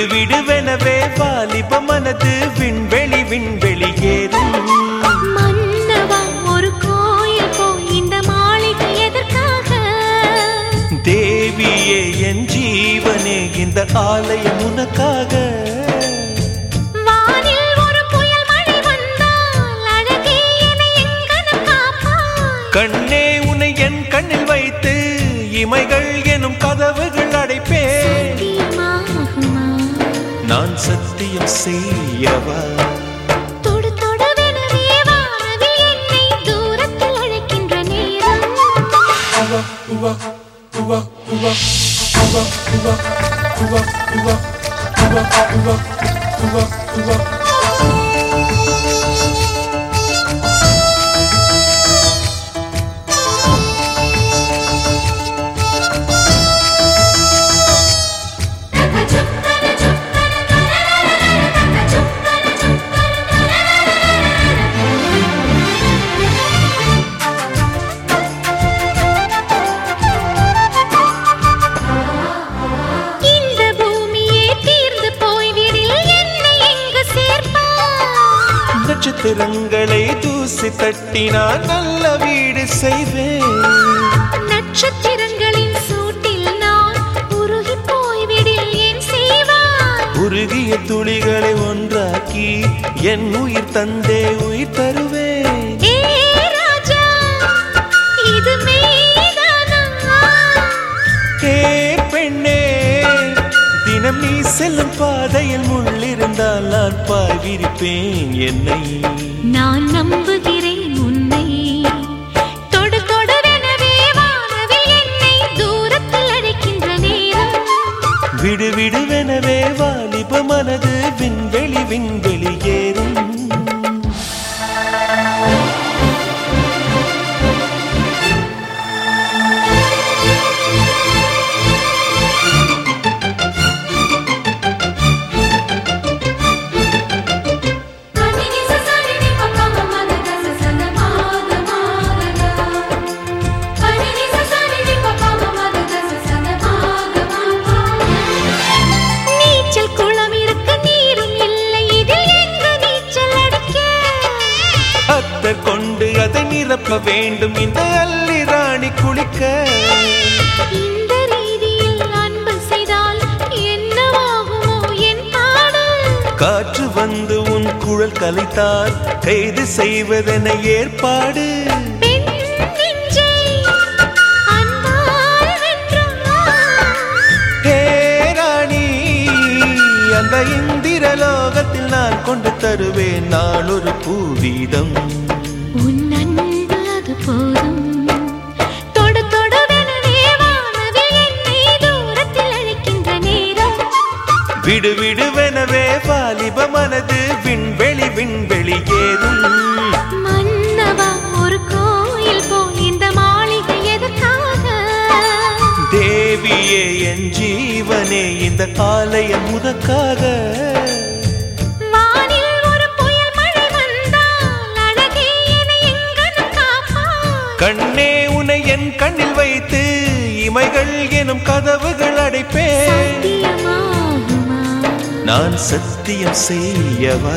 விடு விடுவெனவே வாலிப மனது விண்வெளி விண்வெளி ஏறும் தேவியே என் ஜீவனே இந்த ஆலயம் உனக்காக. கண்ணே உன்னை என் கண்ணில் வைத்து இமைகள் எனும் கதவுகள் அடைப்பேன் சத்தியம் செய்யவா தொடு தொடவெனவே வானவில் என்னை தூரத்தில் அழைக்கின்ற நேரம் இந்த நட்சத்திரங்களை தூசி தட்டினால் நல்ல வீடு செய்வேன். நட்சத்திரங்களின் சூட்டில் நான் உருகி போய்விடில் ஏன் செய்வாய் உருகிய துளிகளை ஒன்றாக்கி என் உயிர் தந்தே உயிர் தருவேன். தினம் நீ செல்லும் பாதையில் முள்ளிருந்தால் நான் பாய்விரிப்பேன் என்னை. நான் நம்புகிறேன் உன்னை. தொடு தொடவெனவே வானவில் என்னை தூரத்தில் அழைக்கின்ற நேரம். விடு விடுவெனவே வாலிப மனது விண்வெளி விண்வெளி கொண்டு அதை நிரப்ப வேண்டும். இந்த அல்லி ராணி குளிக்க. காற்று வந்து உன் குழல் கலைத்தால் கைது செய்வதென ஏற்பாடு. பெண் நெஞ்சை அன்பால் வென்றாய். ஹே ராணி அந்த இந்திர லோகத்தில் நான் கொண்டு தருவேன். நான் ஒரு பூவீதம். விடு விடுவெனவே வாலிப மனது விண்வெளி விண்வெளி ஏறும் மன்னவா ஒரு கோயில் போய் இந்த மாளிகை எதற்காக? தேவியே என் ஜீவனே இந்த எங்கனம் காப்பாய் கண்ணே உன்னை என் கண்ணில் வைத்து இமைகள் எனும் கதவுகள் அடைப்பேன். நான் சத்தியம் செய்யவா?